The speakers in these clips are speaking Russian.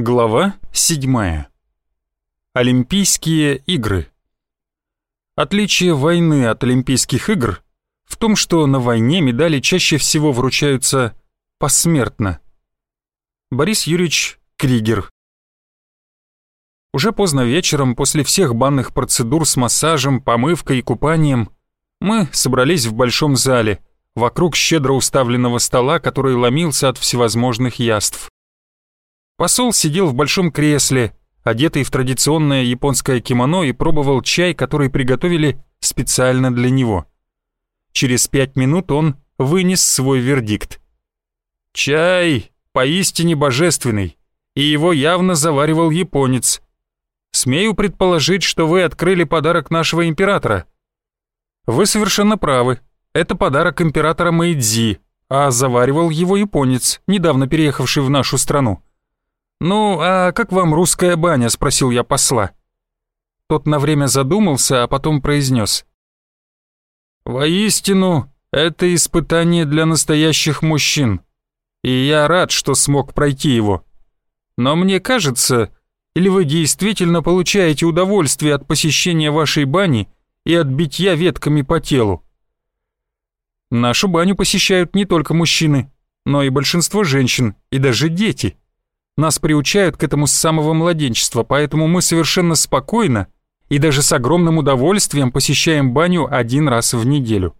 Глава 7. Олимпийские игры. Отличие войны от Олимпийских игр в том, что на войне медали чаще всего вручаются посмертно. Борис Юрьевич Кригер. Уже поздно вечером, после всех банных процедур с массажем, помывкой и купанием, мы собрались в большом зале, вокруг щедро уставленного стола, который ломился от всевозможных яств. Посол сидел в большом кресле, одетый в традиционное японское кимоно и пробовал чай, который приготовили специально для него. Через пять минут он вынес свой вердикт. «Чай поистине божественный, и его явно заваривал японец. Смею предположить, что вы открыли подарок нашего императора». «Вы совершенно правы. Это подарок императора Мэйдзи, а заваривал его японец, недавно переехавший в нашу страну. «Ну, а как вам русская баня?» — спросил я посла. Тот на время задумался, а потом произнес. «Воистину, это испытание для настоящих мужчин, и я рад, что смог пройти его. Но мне кажется, или вы действительно получаете удовольствие от посещения вашей бани и от битья ветками по телу?» Нашу баню посещают не только мужчины, но и большинство женщин, и даже дети. Нас приучают к этому с самого младенчества, поэтому мы совершенно спокойно и даже с огромным удовольствием посещаем баню один раз в неделю.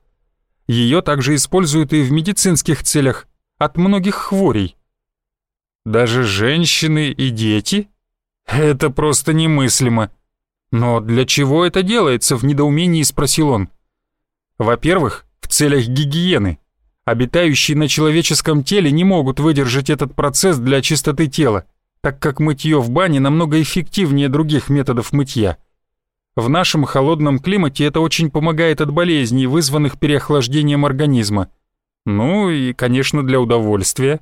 Ее также используют и в медицинских целях от многих хворей. Даже женщины и дети? Это просто немыслимо. Но для чего это делается, в недоумении спросил он. Во-первых, в целях гигиены обитающие на человеческом теле не могут выдержать этот процесс для чистоты тела, так как мытье в бане намного эффективнее других методов мытья. В нашем холодном климате это очень помогает от болезней, вызванных переохлаждением организма. Ну и, конечно, для удовольствия.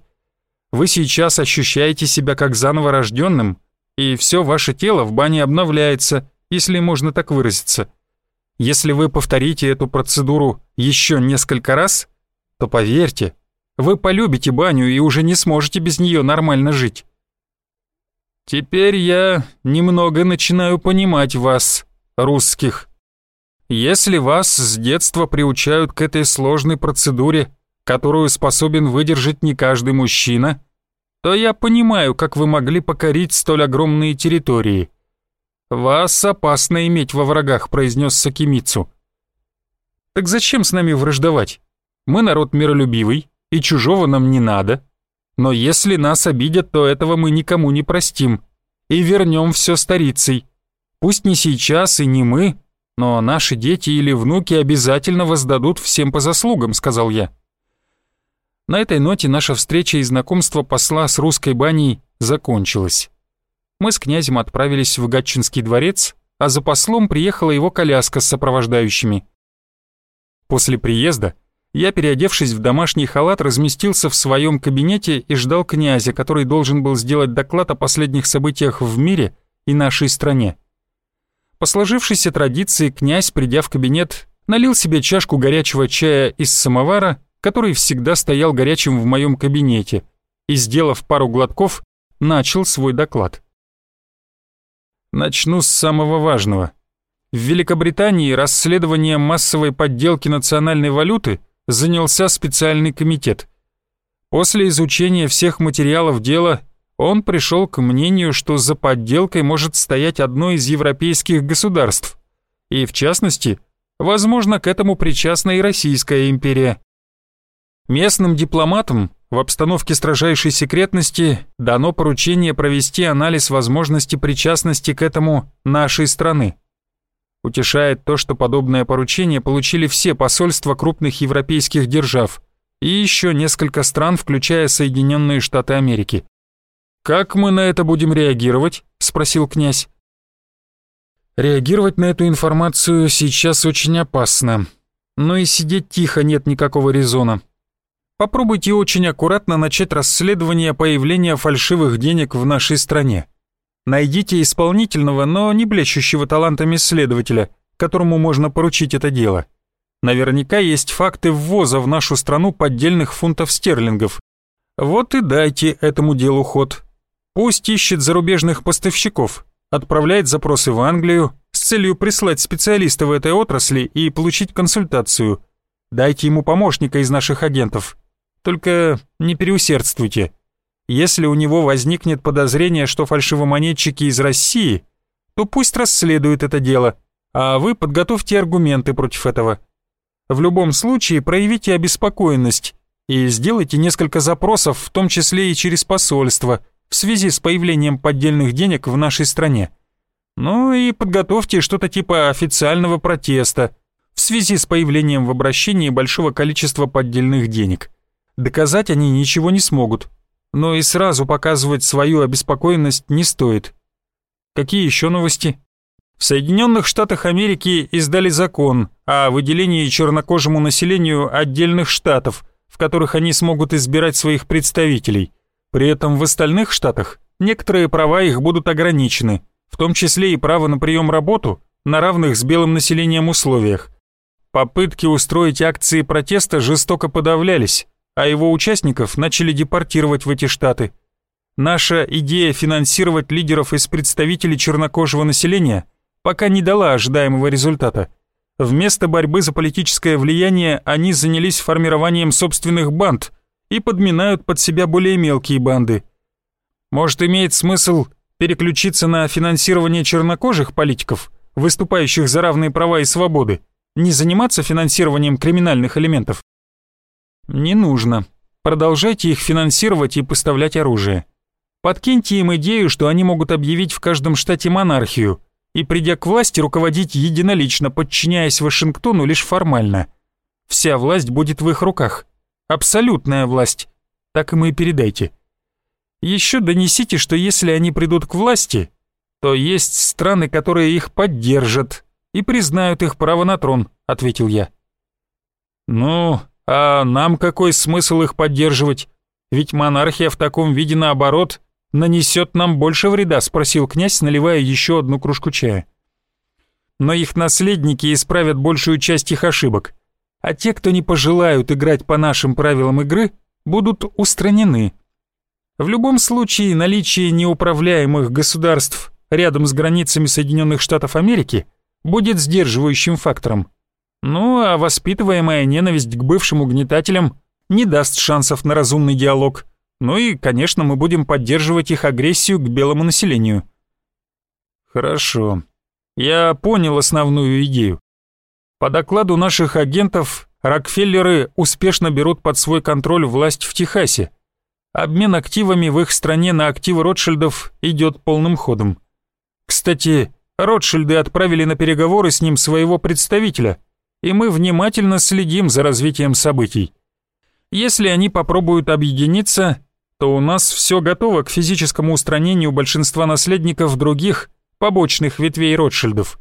Вы сейчас ощущаете себя как заново рожденным, и все ваше тело в бане обновляется, если можно так выразиться. Если вы повторите эту процедуру еще несколько раз – то поверьте, вы полюбите баню и уже не сможете без нее нормально жить. Теперь я немного начинаю понимать вас, русских. Если вас с детства приучают к этой сложной процедуре, которую способен выдержать не каждый мужчина, то я понимаю, как вы могли покорить столь огромные территории. Вас опасно иметь во врагах, произнес Сакимицу. Так зачем с нами враждовать? Мы народ миролюбивый, и чужого нам не надо. Но если нас обидят, то этого мы никому не простим. И вернем все старицей. Пусть не сейчас и не мы, но наши дети или внуки обязательно воздадут всем по заслугам», — сказал я. На этой ноте наша встреча и знакомство посла с русской баней закончилась. Мы с князем отправились в Гатчинский дворец, а за послом приехала его коляска с сопровождающими. После приезда я, переодевшись в домашний халат, разместился в своем кабинете и ждал князя, который должен был сделать доклад о последних событиях в мире и нашей стране. По сложившейся традиции князь, придя в кабинет, налил себе чашку горячего чая из самовара, который всегда стоял горячим в моем кабинете, и, сделав пару глотков, начал свой доклад. Начну с самого важного. В Великобритании расследование массовой подделки национальной валюты занялся специальный комитет. После изучения всех материалов дела он пришел к мнению, что за подделкой может стоять одно из европейских государств, и в частности, возможно, к этому причастна и Российская империя. Местным дипломатам в обстановке строжайшей секретности дано поручение провести анализ возможности причастности к этому нашей страны. Утешает то, что подобное поручение получили все посольства крупных европейских держав и еще несколько стран, включая Соединенные Штаты Америки. «Как мы на это будем реагировать?» – спросил князь. Реагировать на эту информацию сейчас очень опасно, но и сидеть тихо нет никакого резона. Попробуйте очень аккуратно начать расследование появления фальшивых денег в нашей стране. Найдите исполнительного, но не блещущего талантами следователя, которому можно поручить это дело. Наверняка есть факты ввоза в нашу страну поддельных фунтов стерлингов. Вот и дайте этому делу ход. Пусть ищет зарубежных поставщиков, отправляет запросы в Англию с целью прислать специалиста в этой отрасли и получить консультацию. Дайте ему помощника из наших агентов. Только не переусердствуйте. Если у него возникнет подозрение, что фальшивомонетчики из России, то пусть расследует это дело, а вы подготовьте аргументы против этого. В любом случае проявите обеспокоенность и сделайте несколько запросов, в том числе и через посольство, в связи с появлением поддельных денег в нашей стране. Ну и подготовьте что-то типа официального протеста в связи с появлением в обращении большого количества поддельных денег. Доказать они ничего не смогут, но и сразу показывать свою обеспокоенность не стоит. Какие еще новости? В Соединенных Штатах Америки издали закон о выделении чернокожему населению отдельных штатов, в которых они смогут избирать своих представителей. При этом в остальных штатах некоторые права их будут ограничены, в том числе и право на прием работу на равных с белым населением условиях. Попытки устроить акции протеста жестоко подавлялись, а его участников начали депортировать в эти штаты. Наша идея финансировать лидеров из представителей чернокожего населения пока не дала ожидаемого результата. Вместо борьбы за политическое влияние они занялись формированием собственных банд и подминают под себя более мелкие банды. Может, имеет смысл переключиться на финансирование чернокожих политиков, выступающих за равные права и свободы, не заниматься финансированием криминальных элементов? Не нужно. Продолжайте их финансировать и поставлять оружие. Подкиньте им идею, что они могут объявить в каждом штате монархию и, придя к власти, руководить единолично, подчиняясь Вашингтону лишь формально. Вся власть будет в их руках. Абсолютная власть. Так им и передайте. Еще донесите, что если они придут к власти, то есть страны, которые их поддержат и признают их право на трон, ответил я. Ну, а нам какой смысл их поддерживать? Ведь монархия в таком виде наоборот нанесет нам больше вреда, спросил князь, наливая еще одну кружку чая. Но их наследники исправят большую часть их ошибок, а те, кто не пожелают играть по нашим правилам игры, будут устранены. В любом случае, наличие неуправляемых государств рядом с границами Соединенных Штатов Америки будет сдерживающим фактором. Ну а воспитываемая ненависть к бывшим угнетателям не даст шансов на разумный диалог. Ну и, конечно, мы будем поддерживать их агрессию к белому населению. Хорошо. Я понял основную идею. По докладу наших агентов, Рокфеллеры успешно берут под свой контроль власть в Техасе. Обмен активами в их стране на активы Ротшильдов идет полным ходом. Кстати, Ротшильды отправили на переговоры с ним своего представителя, и мы внимательно следим за развитием событий. Если они попробуют объединиться, то у нас все готово к физическому устранению большинства наследников других, побочных ветвей Ротшильдов.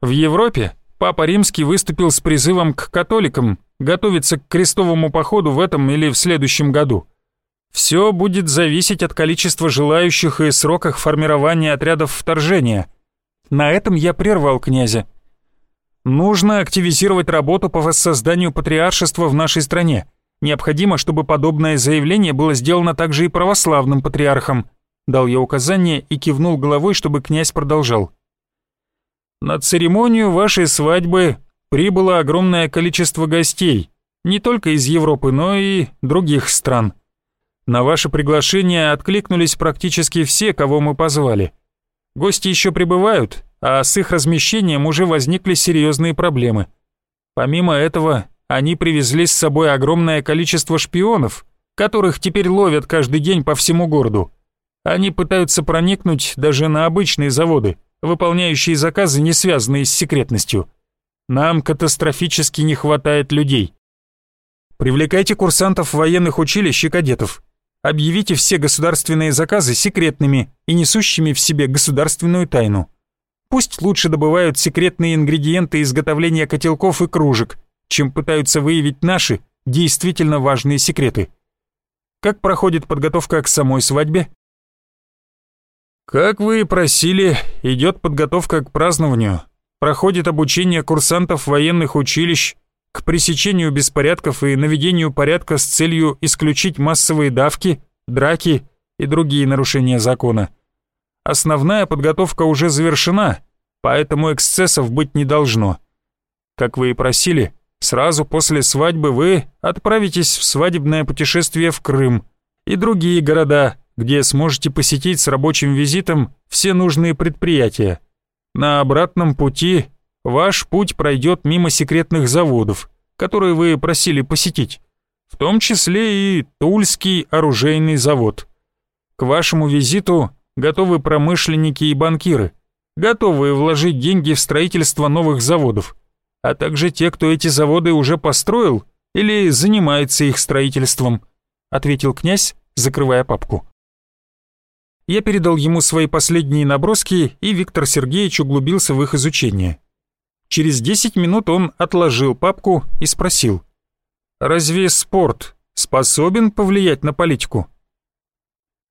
В Европе Папа Римский выступил с призывом к католикам готовиться к крестовому походу в этом или в следующем году. Все будет зависеть от количества желающих и сроках формирования отрядов вторжения. На этом я прервал князя. Нужно активизировать работу по воссозданию патриаршества в нашей стране. Необходимо, чтобы подобное заявление было сделано также и православным патриархом. Дал я указание и кивнул головой, чтобы князь продолжал. На церемонию вашей свадьбы прибыло огромное количество гостей, не только из Европы, но и других стран. На ваше приглашение откликнулись практически все, кого мы позвали. Гости еще прибывают, а с их размещением уже возникли серьезные проблемы. Помимо этого, они привезли с собой огромное количество шпионов, которых теперь ловят каждый день по всему городу. Они пытаются проникнуть даже на обычные заводы, выполняющие заказы, не связанные с секретностью. Нам катастрофически не хватает людей. Привлекайте курсантов военных училищ и кадетов. Объявите все государственные заказы секретными и несущими в себе государственную тайну. Пусть лучше добывают секретные ингредиенты изготовления котелков и кружек, чем пытаются выявить наши, действительно важные секреты. Как проходит подготовка к самой свадьбе? Как вы и просили, идет подготовка к празднованию. Проходит обучение курсантов военных училищ к пресечению беспорядков и наведению порядка с целью исключить массовые давки, драки и другие нарушения закона. Основная подготовка уже завершена, поэтому эксцессов быть не должно. Как вы и просили, сразу после свадьбы вы отправитесь в свадебное путешествие в Крым и другие города, где сможете посетить с рабочим визитом все нужные предприятия. На обратном пути ваш путь пройдет мимо секретных заводов, которые вы просили посетить, в том числе и Тульский оружейный завод. К вашему визиту готовы промышленники и банкиры, готовые вложить деньги в строительство новых заводов, а также те, кто эти заводы уже построил или занимается их строительством, ответил князь, закрывая папку. Я передал ему свои последние наброски, и Виктор Сергеевич углубился в их изучение. Через 10 минут он отложил папку и спросил. «Разве спорт способен повлиять на политику?»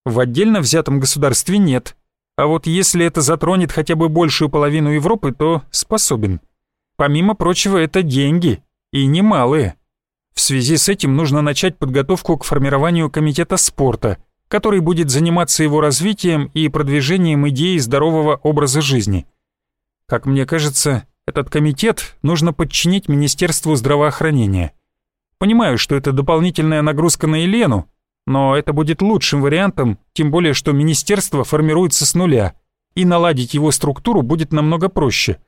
В отдельно взятом государстве нет, а вот если это затронет хотя бы большую половину Европы, то способен. Помимо прочего, это деньги, и немалые. В связи с этим нужно начать подготовку к формированию комитета спорта – который будет заниматься его развитием и продвижением идеи здорового образа жизни. Как мне кажется, этот комитет нужно подчинить Министерству здравоохранения. Понимаю, что это дополнительная нагрузка на Елену, но это будет лучшим вариантом, тем более что министерство формируется с нуля, и наладить его структуру будет намного проще.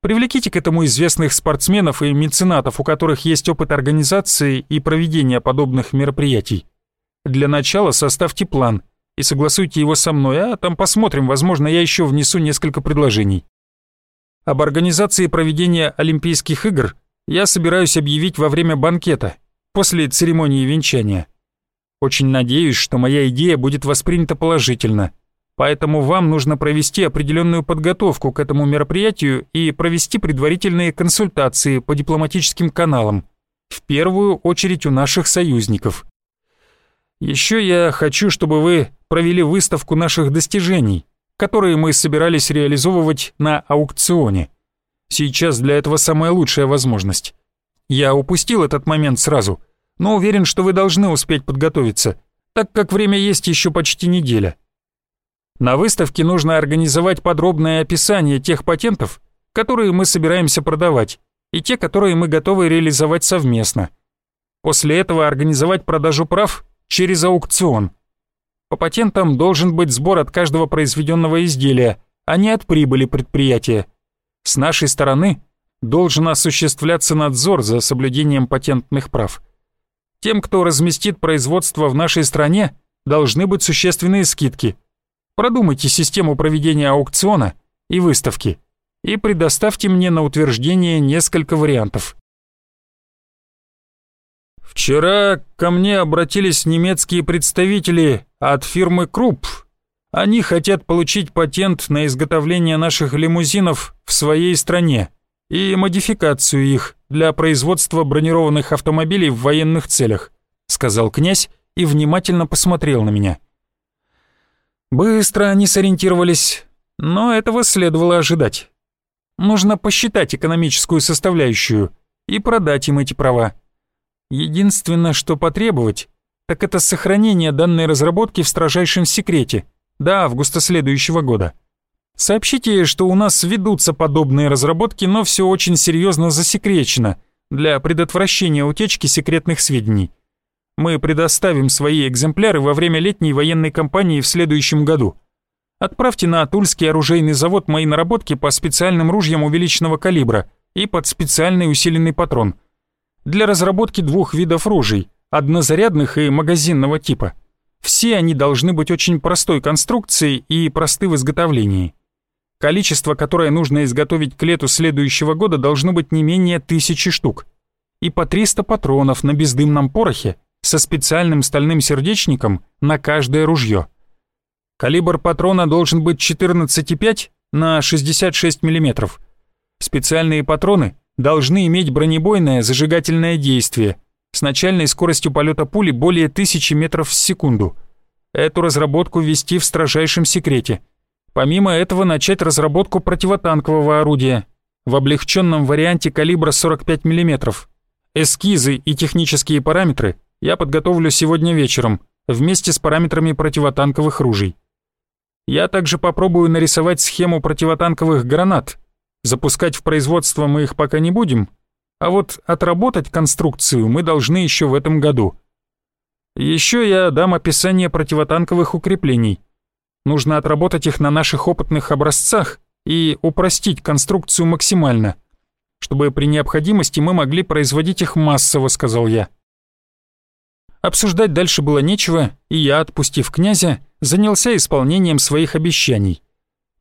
Привлеките к этому известных спортсменов и меценатов, у которых есть опыт организации и проведения подобных мероприятий. Для начала составьте план и согласуйте его со мной, а там посмотрим, возможно, я еще внесу несколько предложений. Об организации проведения Олимпийских игр я собираюсь объявить во время банкета, после церемонии венчания. Очень надеюсь, что моя идея будет воспринята положительно, поэтому вам нужно провести определенную подготовку к этому мероприятию и провести предварительные консультации по дипломатическим каналам, в первую очередь у наших союзников. Еще я хочу, чтобы вы провели выставку наших достижений, которые мы собирались реализовывать на аукционе. Сейчас для этого самая лучшая возможность. Я упустил этот момент сразу, но уверен, что вы должны успеть подготовиться, так как время есть еще почти неделя. На выставке нужно организовать подробное описание тех патентов, которые мы собираемся продавать, и те, которые мы готовы реализовать совместно. После этого организовать продажу прав через аукцион. По патентам должен быть сбор от каждого произведенного изделия, а не от прибыли предприятия. С нашей стороны должен осуществляться надзор за соблюдением патентных прав. Тем, кто разместит производство в нашей стране, должны быть существенные скидки. Продумайте систему проведения аукциона и выставки и предоставьте мне на утверждение несколько вариантов. Вчера ко мне обратились немецкие представители от фирмы Круп. Они хотят получить патент на изготовление наших лимузинов в своей стране и модификацию их для производства бронированных автомобилей в военных целях, сказал князь и внимательно посмотрел на меня. Быстро они сориентировались, но этого следовало ожидать. Нужно посчитать экономическую составляющую и продать им эти права. Единственное, что потребовать, так это сохранение данной разработки в строжайшем секрете до августа следующего года. Сообщите, что у нас ведутся подобные разработки, но все очень серьезно засекречено для предотвращения утечки секретных сведений. Мы предоставим свои экземпляры во время летней военной кампании в следующем году. Отправьте на Тульский оружейный завод мои наработки по специальным ружьям увеличенного калибра и под специальный усиленный патрон – для разработки двух видов ружей, однозарядных и магазинного типа. Все они должны быть очень простой конструкции и просты в изготовлении. Количество, которое нужно изготовить к лету следующего года, должно быть не менее тысячи штук. И по 300 патронов на бездымном порохе со специальным стальным сердечником на каждое ружье. Калибр патрона должен быть 14,5 на 66 мм. Специальные патроны должны иметь бронебойное зажигательное действие с начальной скоростью полета пули более 1000 метров в секунду. Эту разработку ввести в строжайшем секрете. Помимо этого начать разработку противотанкового орудия в облегченном варианте калибра 45 мм. Эскизы и технические параметры я подготовлю сегодня вечером вместе с параметрами противотанковых ружей. Я также попробую нарисовать схему противотанковых гранат. Запускать в производство мы их пока не будем, а вот отработать конструкцию мы должны еще в этом году. Еще я дам описание противотанковых укреплений. Нужно отработать их на наших опытных образцах и упростить конструкцию максимально, чтобы при необходимости мы могли производить их массово, сказал я. Обсуждать дальше было нечего, и я, отпустив князя, занялся исполнением своих обещаний.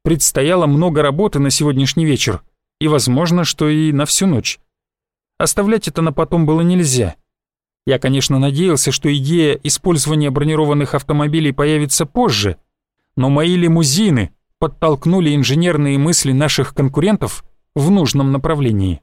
Предстояло много работы на сегодняшний вечер, и, возможно, что и на всю ночь. Оставлять это на потом было нельзя. Я, конечно, надеялся, что идея использования бронированных автомобилей появится позже, но мои лимузины подтолкнули инженерные мысли наших конкурентов в нужном направлении.